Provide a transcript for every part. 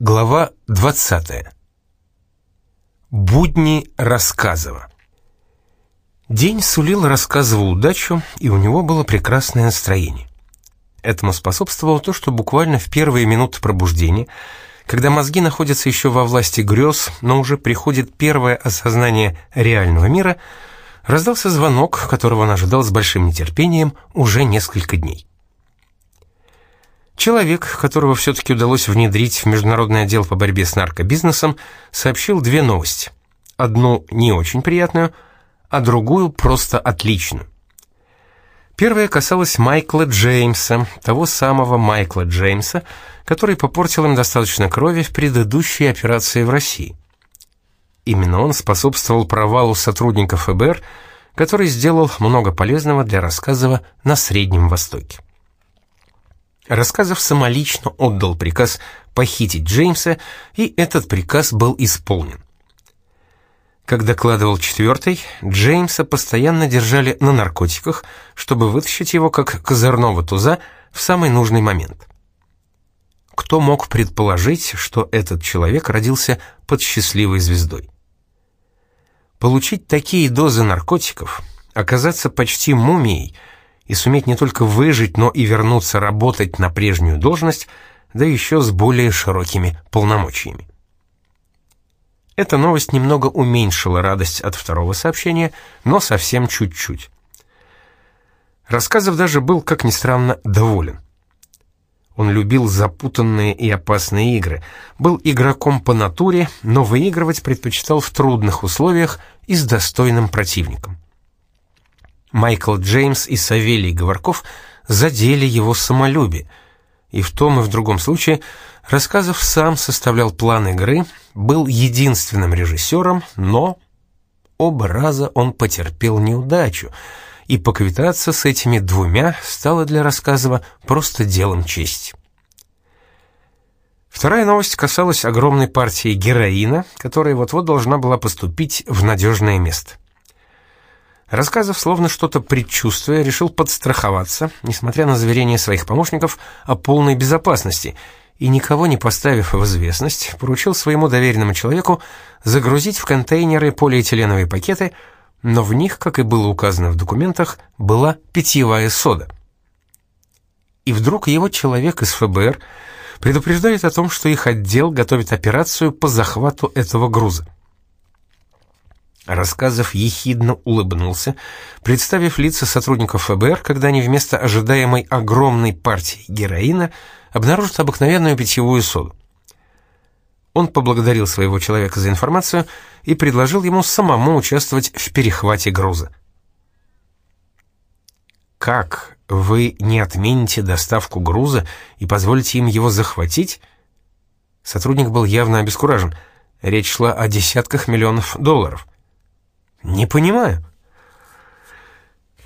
Глава 20. Будни Рассказова. День сулил Рассказову удачу, и у него было прекрасное настроение. Этому способствовало то, что буквально в первые минуты пробуждения, когда мозги находятся еще во власти грез, но уже приходит первое осознание реального мира, раздался звонок, которого он ожидал с большим нетерпением уже несколько дней. Человек, которого все-таки удалось внедрить в Международный отдел по борьбе с наркобизнесом, сообщил две новости. Одну не очень приятную, а другую просто отличную. Первая касалась Майкла Джеймса, того самого Майкла Джеймса, который попортил им достаточно крови в предыдущей операции в России. Именно он способствовал провалу сотрудников ФБР, который сделал много полезного для рассказа на Среднем Востоке. Рассказов самолично отдал приказ похитить Джеймса, и этот приказ был исполнен. Как докладывал четвертый, Джеймса постоянно держали на наркотиках, чтобы вытащить его как козырного туза в самый нужный момент. Кто мог предположить, что этот человек родился под счастливой звездой? Получить такие дозы наркотиков, оказаться почти мумией — и суметь не только выжить, но и вернуться работать на прежнюю должность, да еще с более широкими полномочиями. Эта новость немного уменьшила радость от второго сообщения, но совсем чуть-чуть. Рассказов даже был, как ни странно, доволен. Он любил запутанные и опасные игры, был игроком по натуре, но выигрывать предпочитал в трудных условиях и с достойным противником. Майкл Джеймс и Савелий Говорков задели его самолюбие, и в том и в другом случае Рассказов сам составлял план игры, был единственным режиссером, но оба раза он потерпел неудачу, и поквитаться с этими двумя стало для Рассказова просто делом чести. Вторая новость касалась огромной партии героина, которая вот-вот должна была поступить в надежное место. Рассказов, словно что-то предчувствуя, решил подстраховаться, несмотря на заверения своих помощников о полной безопасности, и, никого не поставив в известность, поручил своему доверенному человеку загрузить в контейнеры полиэтиленовые пакеты, но в них, как и было указано в документах, была питьевая сода. И вдруг его человек из ФБР предупреждает о том, что их отдел готовит операцию по захвату этого груза. Рассказов ехидно улыбнулся, представив лица сотрудников ФБР, когда они вместо ожидаемой огромной партии героина обнаружат обыкновенную питьевую соду. Он поблагодарил своего человека за информацию и предложил ему самому участвовать в перехвате груза. «Как вы не отмените доставку груза и позволите им его захватить?» Сотрудник был явно обескуражен. Речь шла о десятках миллионов долларов. «Не понимаю».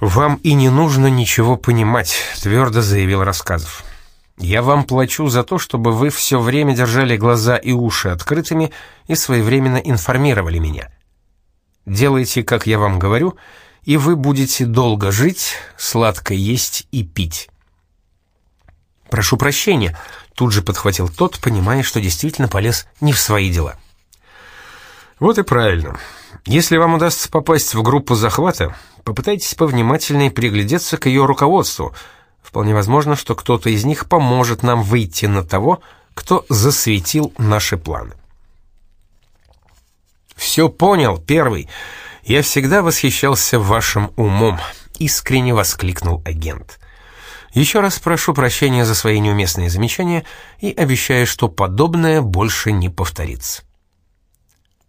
«Вам и не нужно ничего понимать», — твердо заявил Рассказов. «Я вам плачу за то, чтобы вы все время держали глаза и уши открытыми и своевременно информировали меня. Делайте, как я вам говорю, и вы будете долго жить, сладко есть и пить». «Прошу прощения», — тут же подхватил тот, понимая, что действительно полез не в свои дела. «Вот и правильно. Если вам удастся попасть в группу захвата, попытайтесь повнимательнее приглядеться к ее руководству. Вполне возможно, что кто-то из них поможет нам выйти на того, кто засветил наши планы. «Все понял, первый. Я всегда восхищался вашим умом», — искренне воскликнул агент. «Еще раз прошу прощения за свои неуместные замечания и обещаю, что подобное больше не повторится».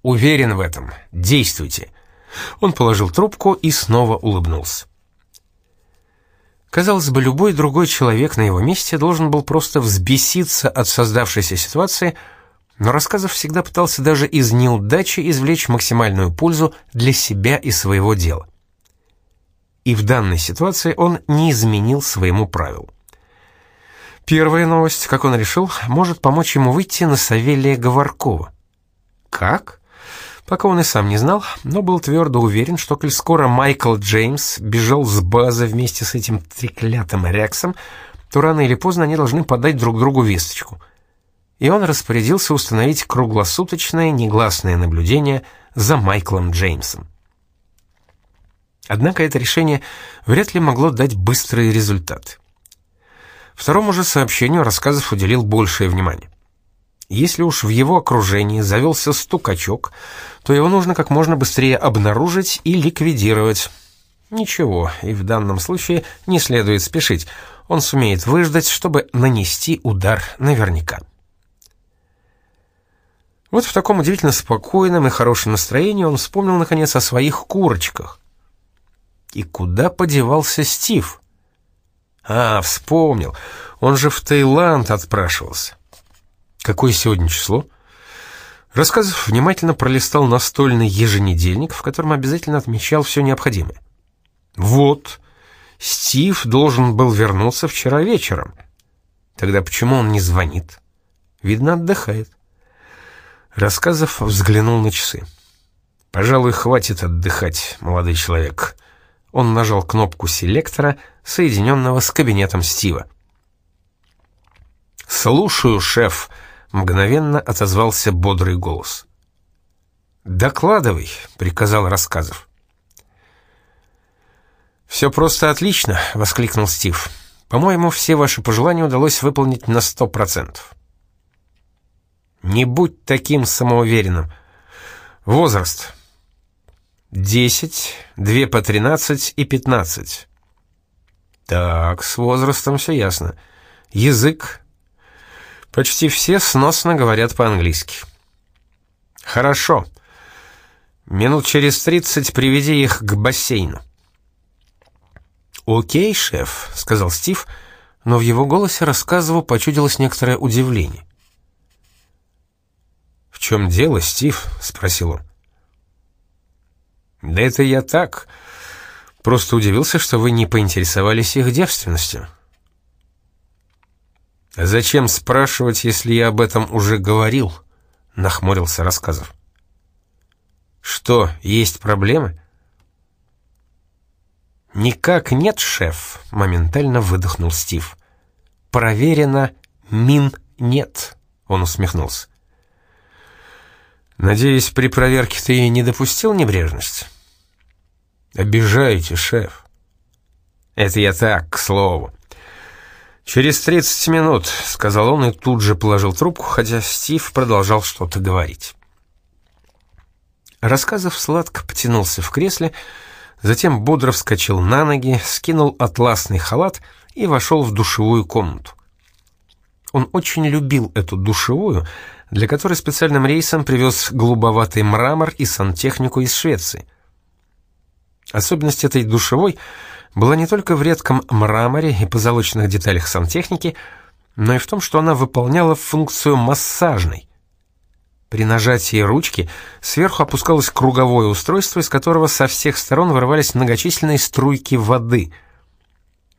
Уверен в этом. Действуйте. Он положил трубку и снова улыбнулся. Казалось бы, любой другой человек на его месте должен был просто взбеситься от создавшейся ситуации, но Рассказов всегда пытался даже из неудачи извлечь максимальную пользу для себя и своего дела. И в данной ситуации он не изменил своему правилу. Первая новость, как он решил, может помочь ему выйти на Савелия Говоркова. Как? Пока он и сам не знал, но был твердо уверен, что коль скоро Майкл Джеймс бежал с базы вместе с этим треклятым Рексом, то рано или поздно они должны подать друг другу весточку. и он распорядился установить круглосуточное негласное наблюдение за Майклом Джеймсом. Однако это решение вряд ли могло дать быстрый результат. Второму же сообщению рассказов уделил большее внимание. Если уж в его окружении завелся стукачок, то его нужно как можно быстрее обнаружить и ликвидировать. Ничего, и в данном случае не следует спешить. Он сумеет выждать, чтобы нанести удар наверняка. Вот в таком удивительно спокойном и хорошем настроении он вспомнил, наконец, о своих курочках. И куда подевался Стив? А, вспомнил. Он же в Таиланд отпрашивался. Какое сегодня число? Рассказов внимательно пролистал настольный еженедельник, в котором обязательно отмечал все необходимое. Вот, Стив должен был вернуться вчера вечером. Тогда почему он не звонит? Видно, отдыхает. Рассказов взглянул на часы. Пожалуй, хватит отдыхать, молодой человек. Он нажал кнопку селектора, соединенного с кабинетом Стива. «Слушаю, шеф», Мгновенно отозвался бодрый голос. «Докладывай», — приказал Рассказов. «Все просто отлично», — воскликнул Стив. «По-моему, все ваши пожелания удалось выполнить на сто процентов». «Не будь таким самоуверенным. Возраст?» «Десять, две по тринадцать и пятнадцать». «Так, с возрастом все ясно. Язык?» Почти все сносно говорят по-английски. Хорошо. Минут через тридцать приведи их к бассейну. «Окей, шеф», — сказал Стив, но в его голосе рассказыву почудилось некоторое удивление. «В чем дело, Стив?» — спросил он. «Да это я так. Просто удивился, что вы не поинтересовались их девственностью». «Зачем спрашивать, если я об этом уже говорил?» — нахмурился рассказов. «Что, есть проблемы?» «Никак нет, шеф», — моментально выдохнул Стив. «Проверено, мин нет», — он усмехнулся. «Надеюсь, при проверке ты не допустил небрежность?» «Обижаете, шеф». «Это я так, к слову. «Через 30 минут», — сказал он и тут же положил трубку, хотя Стив продолжал что-то говорить. Рассказов сладко потянулся в кресле, затем бодро вскочил на ноги, скинул атласный халат и вошел в душевую комнату. Он очень любил эту душевую, для которой специальным рейсом привез голубоватый мрамор и сантехнику из Швеции. Особенность этой душевой — была не только в редком мраморе и позолоченных деталях сантехники, но и в том, что она выполняла функцию массажной. При нажатии ручки сверху опускалось круговое устройство, из которого со всех сторон вырывались многочисленные струйки воды.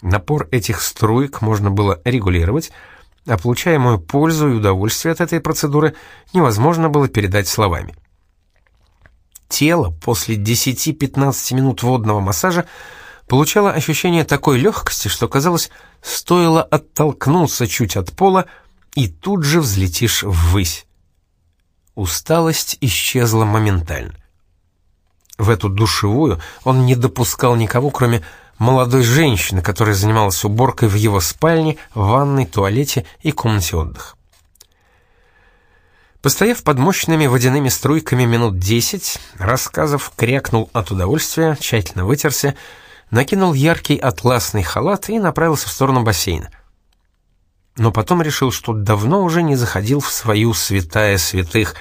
Напор этих струек можно было регулировать, а получаемую пользу и удовольствие от этой процедуры невозможно было передать словами. Тело после 10-15 минут водного массажа получала ощущение такой легкости, что казалось, стоило оттолкнуться чуть от пола, и тут же взлетишь ввысь. Усталость исчезла моментально. В эту душевую он не допускал никого, кроме молодой женщины, которая занималась уборкой в его спальне, ванной, туалете и комнате отдыха. Постояв под мощными водяными струйками минут десять, рассказов крякнул от удовольствия, тщательно вытерся, накинул яркий атласный халат и направился в сторону бассейна. Но потом решил, что давно уже не заходил в свою святая святых.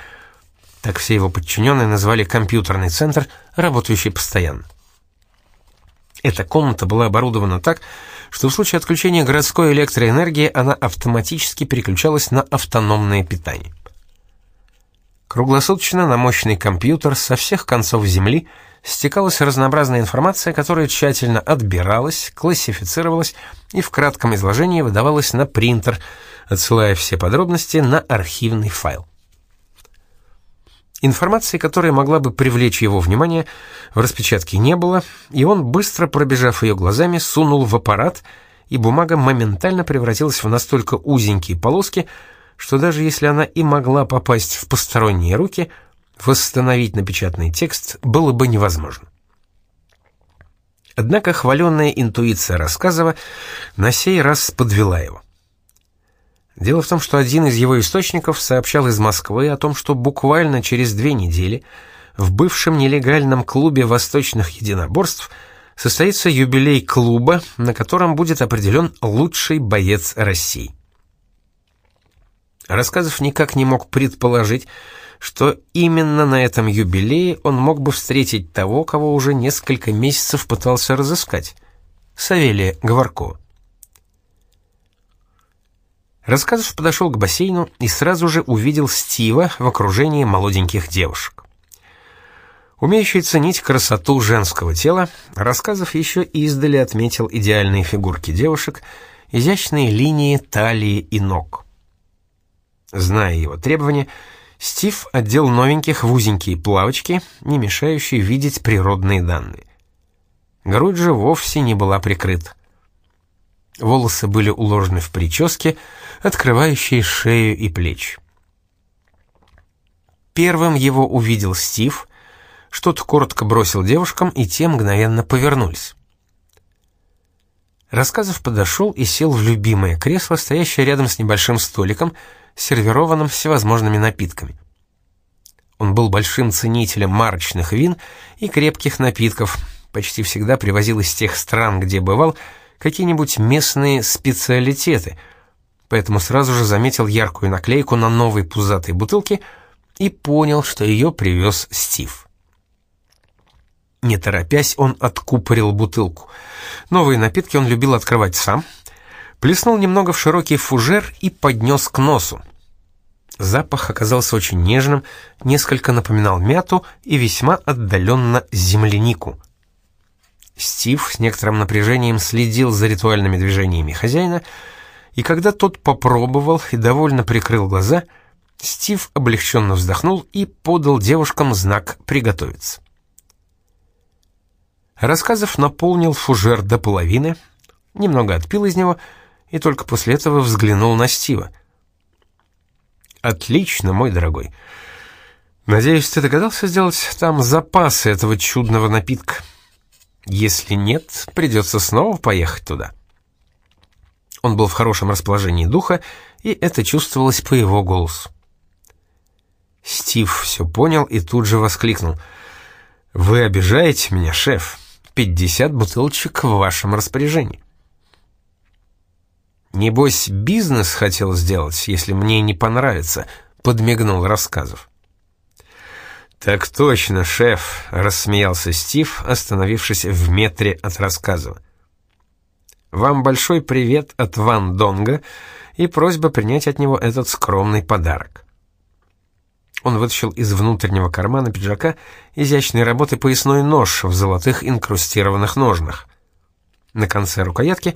Так все его подчиненные назвали компьютерный центр, работающий постоянно. Эта комната была оборудована так, что в случае отключения городской электроэнергии она автоматически переключалась на автономное питание. Круглосуточно на мощный компьютер со всех концов Земли – стекалась разнообразная информация, которая тщательно отбиралась, классифицировалась и в кратком изложении выдавалась на принтер, отсылая все подробности на архивный файл. Информации, которая могла бы привлечь его внимание, в распечатке не было, и он, быстро пробежав ее глазами, сунул в аппарат, и бумага моментально превратилась в настолько узенькие полоски, что даже если она и могла попасть в посторонние руки, восстановить напечатанный текст было бы невозможно. Однако хваленная интуиция Рассказова на сей раз подвела его. Дело в том, что один из его источников сообщал из Москвы о том, что буквально через две недели в бывшем нелегальном клубе восточных единоборств состоится юбилей клуба, на котором будет определен лучший боец России. Рассказов никак не мог предположить, что именно на этом юбилее он мог бы встретить того, кого уже несколько месяцев пытался разыскать — Савелия Говоркова. Рассказов подошел к бассейну и сразу же увидел Стива в окружении молоденьких девушек. Умеющий ценить красоту женского тела, Рассказов еще издали отметил идеальные фигурки девушек, изящные линии талии и ног. Зная его требования, Стив отдел новеньких в узенькие плавочки, не мешающие видеть природные данные. Грудь же вовсе не была прикрыта. Волосы были уложены в прическе, открывающие шею и плечи. Первым его увидел Стив, что-то коротко бросил девушкам, и те мгновенно повернулись. Рассказов подошел и сел в любимое кресло, стоящее рядом с небольшим столиком, сервированным всевозможными напитками. Он был большим ценителем марочных вин и крепких напитков, почти всегда привозил из тех стран, где бывал, какие-нибудь местные специалитеты, поэтому сразу же заметил яркую наклейку на новой пузатой бутылке и понял, что ее привез Стив. Не торопясь, он откупорил бутылку. Новые напитки он любил открывать сам, плеснул немного в широкий фужер и поднес к носу. Запах оказался очень нежным, несколько напоминал мяту и весьма отдаленно землянику — Стив с некоторым напряжением следил за ритуальными движениями хозяина, и когда тот попробовал и довольно прикрыл глаза, Стив облегченно вздохнул и подал девушкам знак «приготовиться». Рассказов наполнил фужер до половины, немного отпил из него и только после этого взглянул на Стива. «Отлично, мой дорогой. Надеюсь, ты догадался сделать там запасы этого чудного напитка». Если нет, придется снова поехать туда. Он был в хорошем расположении духа, и это чувствовалось по его голосу. Стив все понял и тут же воскликнул. «Вы обижаете меня, шеф. Пятьдесят бутылочек в вашем распоряжении». «Небось, бизнес хотел сделать, если мне не понравится», — подмигнул рассказов. «Так точно, шеф», — рассмеялся Стив, остановившись в метре от рассказа. «Вам большой привет от Ван Донга и просьба принять от него этот скромный подарок». Он вытащил из внутреннего кармана пиджака изящной работы поясной нож в золотых инкрустированных ножнах. На конце рукоятки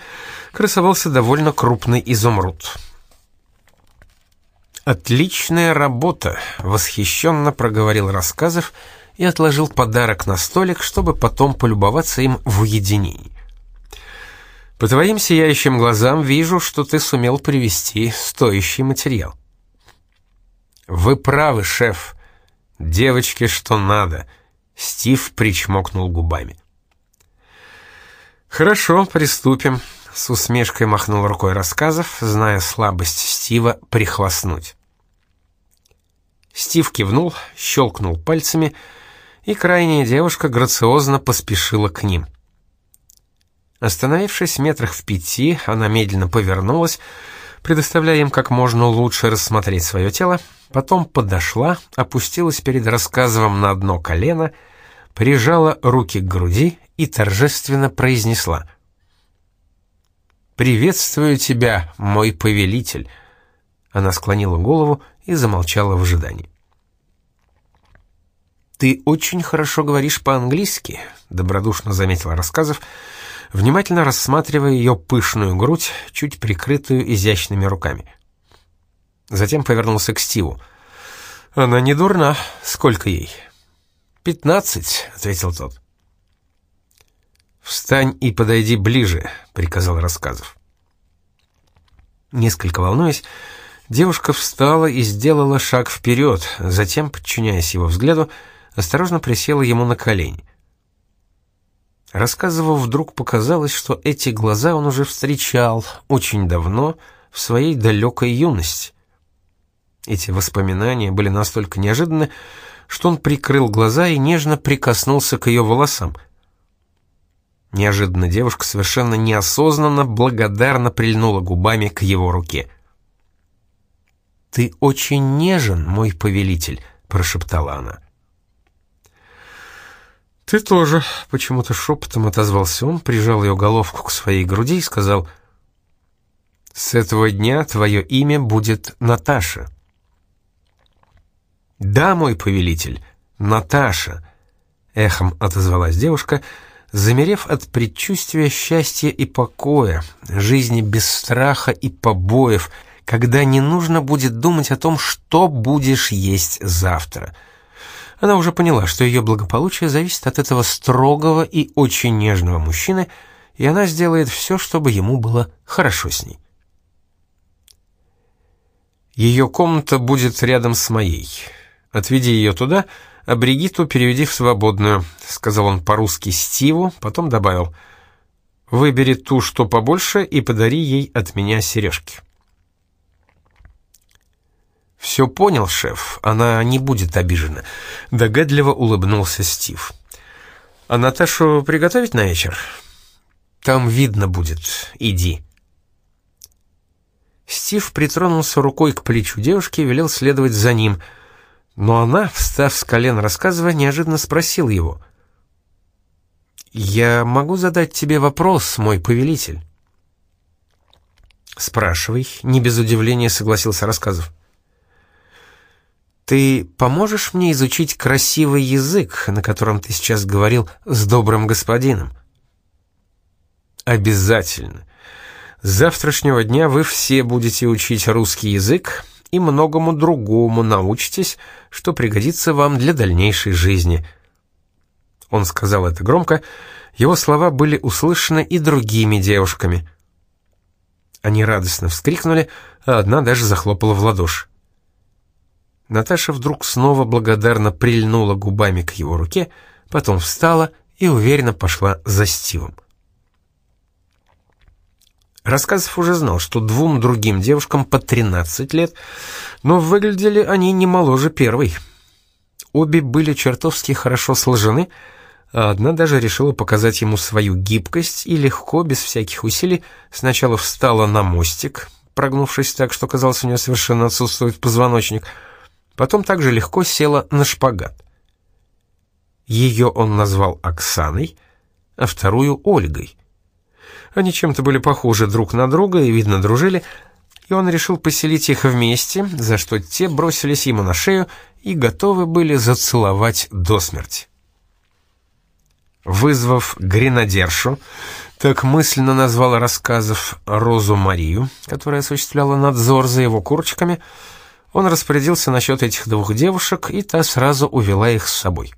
красовался довольно крупный изумруд. «Отличная работа!» — восхищенно проговорил Рассказов и отложил подарок на столик, чтобы потом полюбоваться им в уединении. «По твоим сияющим глазам вижу, что ты сумел привести стоящий материал». «Вы правы, шеф. Девочке что надо», — Стив причмокнул губами. «Хорошо, приступим», — с усмешкой махнул рукой рассказов, зная слабость Стива прихвастнуть. Стив кивнул, щелкнул пальцами, и крайняя девушка грациозно поспешила к ним. Остановившись метрах в пяти, она медленно повернулась, предоставляя им как можно лучше рассмотреть свое тело, потом подошла, опустилась перед рассказывом на одно колено, прижала руки к груди и торжественно произнесла «Приветствую тебя, мой повелитель!» Она склонила голову и замолчала в ожидании. «Ты очень хорошо говоришь по-английски», — добродушно заметила рассказов, внимательно рассматривая ее пышную грудь, чуть прикрытую изящными руками. Затем повернулся к Стиву. «Она не дурна. Сколько ей?» «Пятнадцать», — ответил тот. «Встань и подойди ближе», — приказал рассказов. Несколько волнуясь, Девушка встала и сделала шаг вперед, затем, подчиняясь его взгляду, осторожно присела ему на колени. Рассказывав, вдруг показалось, что эти глаза он уже встречал очень давно, в своей далекой юности. Эти воспоминания были настолько неожиданны, что он прикрыл глаза и нежно прикоснулся к ее волосам. Неожиданно девушка совершенно неосознанно, благодарно прильнула губами к его руке. «Ты очень нежен, мой повелитель», — прошептала она. «Ты тоже», — почему-то шепотом отозвался он, прижал ее головку к своей груди и сказал, «С этого дня твое имя будет Наташа». «Да, мой повелитель, Наташа», — эхом отозвалась девушка, замерев от предчувствия счастья и покоя, жизни без страха и побоев, когда не нужно будет думать о том, что будешь есть завтра — она уже поняла, что ее благополучие зависит от этого строгого и очень нежного мужчины, и она сделает все, чтобы ему было хорошо с ней. Ее комната будет рядом с моей. Отведи ее туда, а Бригиту переведи в свободную», — сказал он по-русски Стиву, потом добавил. «Выбери ту, что побольше, и подари ей от меня сережки». «Все понял, шеф, она не будет обижена», — догадливо улыбнулся Стив. «А Наташу приготовить на вечер?» «Там видно будет. Иди». Стив притронулся рукой к плечу девушки и велел следовать за ним, но она, встав с колен рассказывая, неожиданно спросила его. «Я могу задать тебе вопрос, мой повелитель?» «Спрашивай», — не без удивления согласился рассказов. Ты поможешь мне изучить красивый язык, на котором ты сейчас говорил с добрым господином? Обязательно. С завтрашнего дня вы все будете учить русский язык и многому другому научитесь, что пригодится вам для дальнейшей жизни. Он сказал это громко, его слова были услышаны и другими девушками. Они радостно вскрикнули, а одна даже захлопала в ладоши. Наташа вдруг снова благодарно прильнула губами к его руке, потом встала и уверенно пошла за Стивом. Рассказов уже знал, что двум другим девушкам по 13 лет, но выглядели они не моложе первой. Обе были чертовски хорошо сложены, а одна даже решила показать ему свою гибкость и легко, без всяких усилий, сначала встала на мостик, прогнувшись так, что казалось, у нее совершенно отсутствует позвоночник — Потом также легко села на шпагат. Ее он назвал Оксаной, а вторую — Ольгой. Они чем-то были похожи друг на друга и, видно, дружили, и он решил поселить их вместе, за что те бросились ему на шею и готовы были зацеловать до смерти. Вызвав гренадершу, так мысленно назвала рассказов Розу Марию, которая осуществляла надзор за его курочками, — он распорядился насчет этих двух девушек, и та сразу увела их с собой.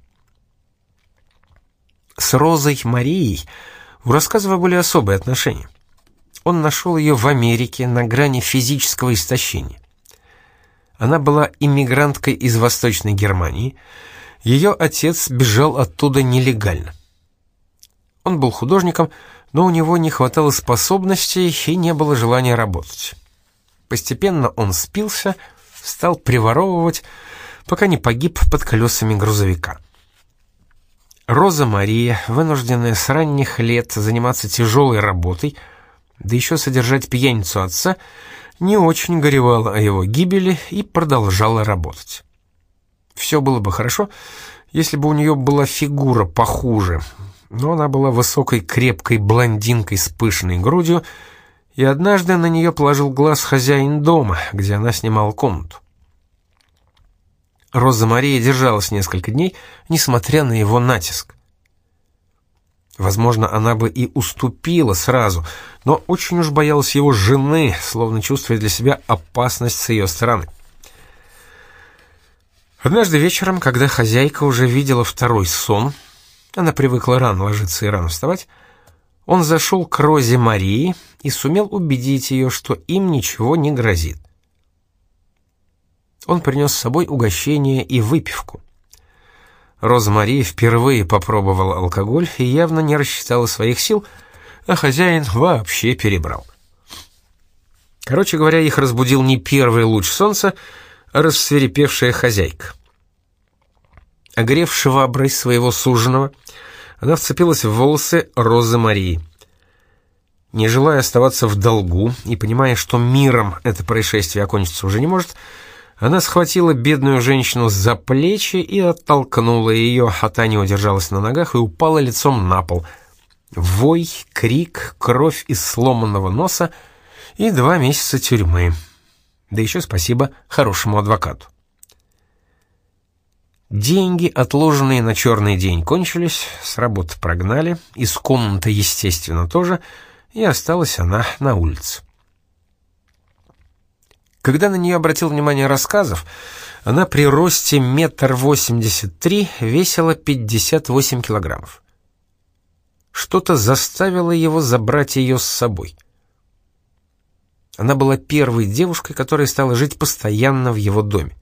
С Розой Марией у Рассказова были особые отношения. Он нашел ее в Америке на грани физического истощения. Она была иммигранткой из Восточной Германии, ее отец бежал оттуда нелегально. Он был художником, но у него не хватало способностей и не было желания работать. Постепенно он спился, стал приворовывать, пока не погиб под колесами грузовика. Роза Мария, вынужденная с ранних лет заниматься тяжелой работой, да еще содержать пьяницу отца, не очень горевала о его гибели и продолжала работать. Все было бы хорошо, если бы у нее была фигура похуже, но она была высокой крепкой блондинкой с пышной грудью, и однажды на нее положил глаз хозяин дома, где она снимала комнату. Роза Мария держалась несколько дней, несмотря на его натиск. Возможно, она бы и уступила сразу, но очень уж боялась его жены, словно чувствуя для себя опасность с ее стороны. Однажды вечером, когда хозяйка уже видела второй сон, она привыкла рано ложиться и рано вставать, он зашел к Розе Марии и сумел убедить ее, что им ничего не грозит. Он принес с собой угощение и выпивку. Роза Мария впервые попробовала алкоголь и явно не рассчитала своих сил, а хозяин вообще перебрал. Короче говоря, их разбудил не первый луч солнца, а рассверепевшая хозяйка. Огревшего образ своего суженого, она вцепилась в волосы Розы Марии. Не желая оставаться в долгу и понимая, что миром это происшествие окончиться уже не может, она схватила бедную женщину за плечи и оттолкнула ее, а та не удержалась на ногах и упала лицом на пол. Вой, крик, кровь из сломанного носа и два месяца тюрьмы. Да еще спасибо хорошему адвокату. Деньги, отложенные на черный день, кончились, с работы прогнали, из комнаты, естественно, тоже — и осталась она на улице. Когда на нее обратил внимание рассказов, она при росте метр восемьдесят три весила 58 килограммов. Что-то заставило его забрать ее с собой. Она была первой девушкой, которая стала жить постоянно в его доме.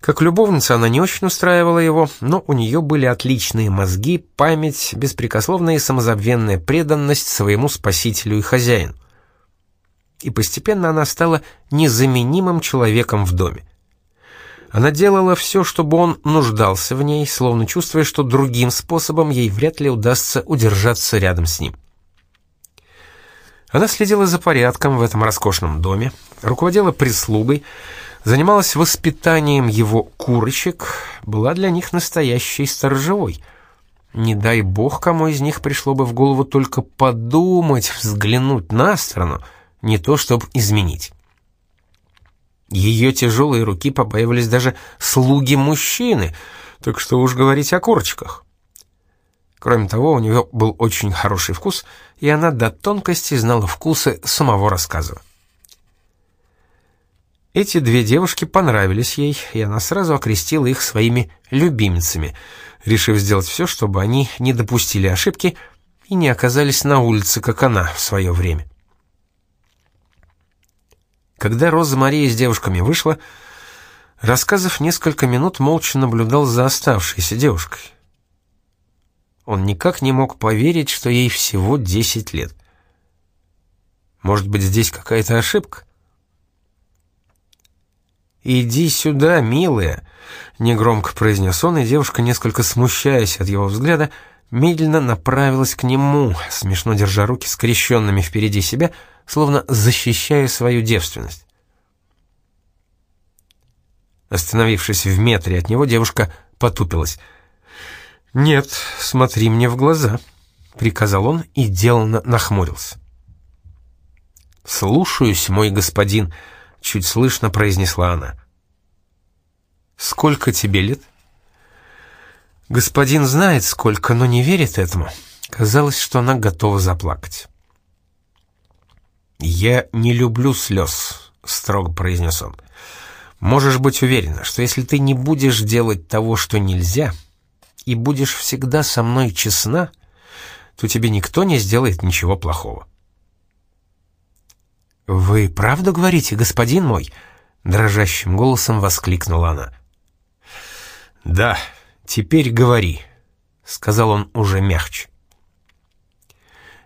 Как любовница она не очень устраивала его, но у нее были отличные мозги, память, беспрекословная и самозабвенная преданность своему спасителю и хозяину. И постепенно она стала незаменимым человеком в доме. Она делала все, чтобы он нуждался в ней, словно чувствуя, что другим способом ей вряд ли удастся удержаться рядом с ним. Она следила за порядком в этом роскошном доме, руководила прислугой, занималась воспитанием его курочек, была для них настоящей сторожевой. Не дай бог, кому из них пришло бы в голову только подумать, взглянуть на страну, не то чтобы изменить. Ее тяжелые руки побаивались даже слуги-мужчины, так что уж говорить о курочках. Кроме того, у нее был очень хороший вкус, и она до тонкости знала вкусы самого рассказа. Эти две девушки понравились ей, и она сразу окрестила их своими любимицами, решив сделать все, чтобы они не допустили ошибки и не оказались на улице, как она в свое время. Когда Роза Мария с девушками вышла, Рассказов несколько минут молча наблюдал за оставшейся девушкой. Он никак не мог поверить, что ей всего 10 лет. Может быть, здесь какая-то ошибка? «Иди сюда, милая», — негромко произнес он, и девушка, несколько смущаясь от его взгляда, медленно направилась к нему, смешно держа руки скрещенными впереди себя, словно защищая свою девственность. Остановившись в метре от него, девушка потупилась. «Нет, смотри мне в глаза», — приказал он и деланно нахмурился. «Слушаюсь, мой господин», — чуть слышно произнесла она. «Сколько тебе лет?» Господин знает, сколько, но не верит этому. Казалось, что она готова заплакать. «Я не люблю слез», — строго произнес он. «Можешь быть уверена, что если ты не будешь делать того, что нельзя, и будешь всегда со мной честна, то тебе никто не сделает ничего плохого». «Вы правду говорите, господин мой?» — дрожащим голосом воскликнула она. «Да, теперь говори», — сказал он уже мягче.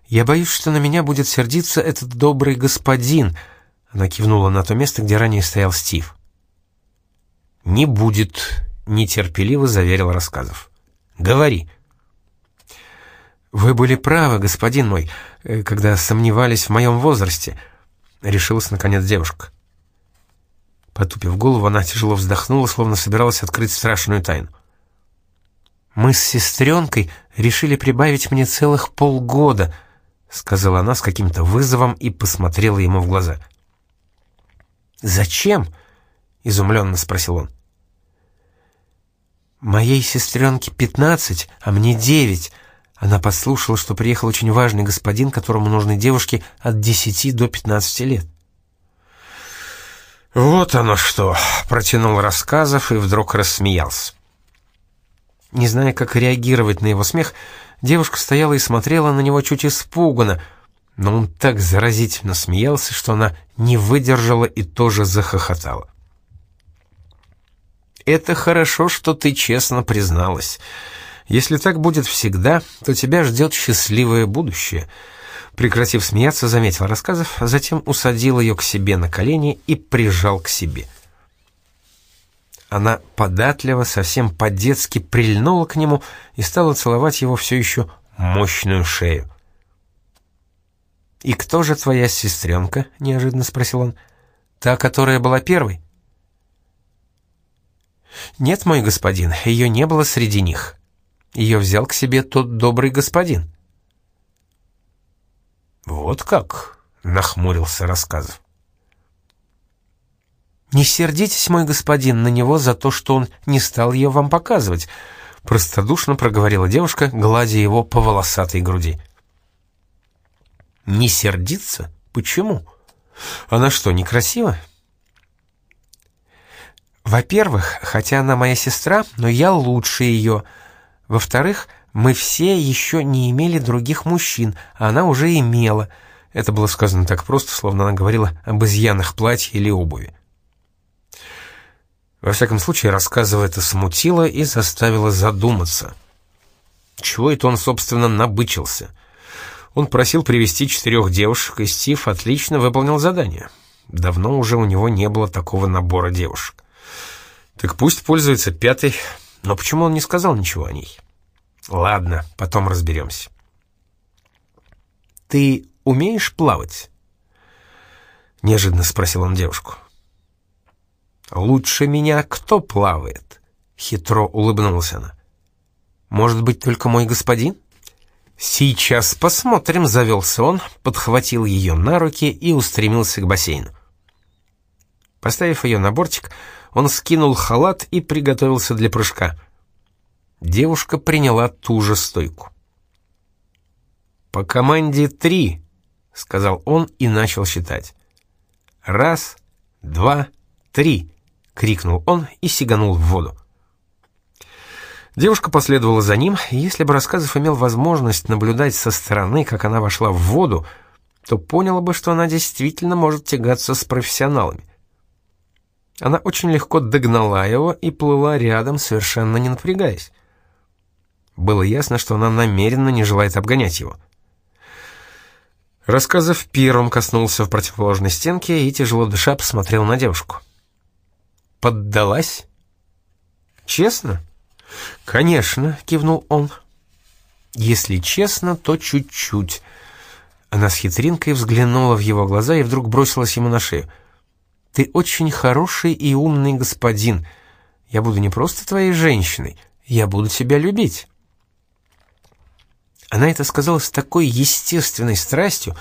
«Я боюсь, что на меня будет сердиться этот добрый господин», — она кивнула на то место, где ранее стоял Стив. «Не будет», — нетерпеливо заверил рассказов. «Говори». «Вы были правы, господин мой, э, когда сомневались в моем возрасте», —— решилась наконец девушка. Потупив голову, она тяжело вздохнула, словно собиралась открыть страшную тайну. «Мы с сестренкой решили прибавить мне целых полгода», — сказала она с каким-то вызовом и посмотрела ему в глаза. «Зачем?» — изумленно спросил он. «Моей сестренке пятнадцать, а мне девять», она послушала, что приехал очень важный господин, которому нужны девушки от 10 до 15 лет. «Вот оно что!» — протянул рассказов и вдруг рассмеялся. Не зная, как реагировать на его смех, девушка стояла и смотрела на него чуть испуганно, но он так заразительно смеялся, что она не выдержала и тоже захохотала. это хорошо, что ты честно призналась. Если так будет всегда, то тебя ждет счастливое будущее». Прекратив смеяться, заметил рассказов, а затем усадил ее к себе на колени и прижал к себе. Она податливо, совсем по-детски прильнула к нему и стала целовать его все еще мощную шею. «И кто же твоя сестренка?» — неожиданно спросил он. «Та, которая была первой?» «Нет, мой господин, ее не было среди них. Ее взял к себе тот добрый господин». «Вот как?» — нахмурился рассказов. «Не сердитесь, мой господин, на него за то, что он не стал ее вам показывать», — простодушно проговорила девушка, гладя его по волосатой груди. «Не сердиться? Почему? Она что, некрасива?» «Во-первых, хотя она моя сестра, но я лучше ее. Во-вторых, мы все еще не имели других мужчин, а она уже имела». Это было сказано так просто, словно она говорила об изъянах платья или обуви. Во всяком случае, рассказывая это смутило и заставило задуматься. Чего это он, собственно, набычился? Он просил привести четырех девушек, и Стив отлично выполнил задание. Давно уже у него не было такого набора девушек. Так пусть пользуется пятой, но почему он не сказал ничего о ней? Ладно, потом разберемся. «Ты умеешь плавать?» Неожиданно спросил он девушку. «Лучше меня кто плавает?» — хитро улыбнулась она. «Может быть, только мой господин?» «Сейчас посмотрим», — завелся он, подхватил ее на руки и устремился к бассейну. Поставив ее на бортик, он скинул халат и приготовился для прыжка. Девушка приняла ту же стойку. «По команде три», — сказал он и начал считать. «Раз, два, три» крикнул он и сиганул в воду. Девушка последовала за ним, и если бы Рассказов имел возможность наблюдать со стороны, как она вошла в воду, то поняла бы, что она действительно может тягаться с профессионалами. Она очень легко догнала его и плыла рядом, совершенно не напрягаясь. Было ясно, что она намеренно не желает обгонять его. Рассказов первым коснулся в противоположной стенке и, тяжело дыша, посмотрел на девушку поддалась?» «Честно?» «Конечно», — кивнул он. «Если честно, то чуть-чуть». Она с хитринкой взглянула в его глаза и вдруг бросилась ему на шею. «Ты очень хороший и умный господин. Я буду не просто твоей женщиной, я буду тебя любить». Она это сказала с такой естественной страстью,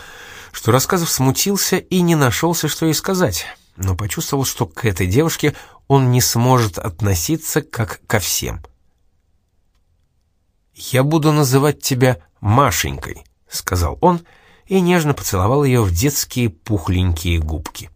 что рассказов смутился и не нашелся, что ей сказать но почувствовал, что к этой девушке он не сможет относиться как ко всем. «Я буду называть тебя Машенькой», — сказал он и нежно поцеловал ее в детские пухленькие губки.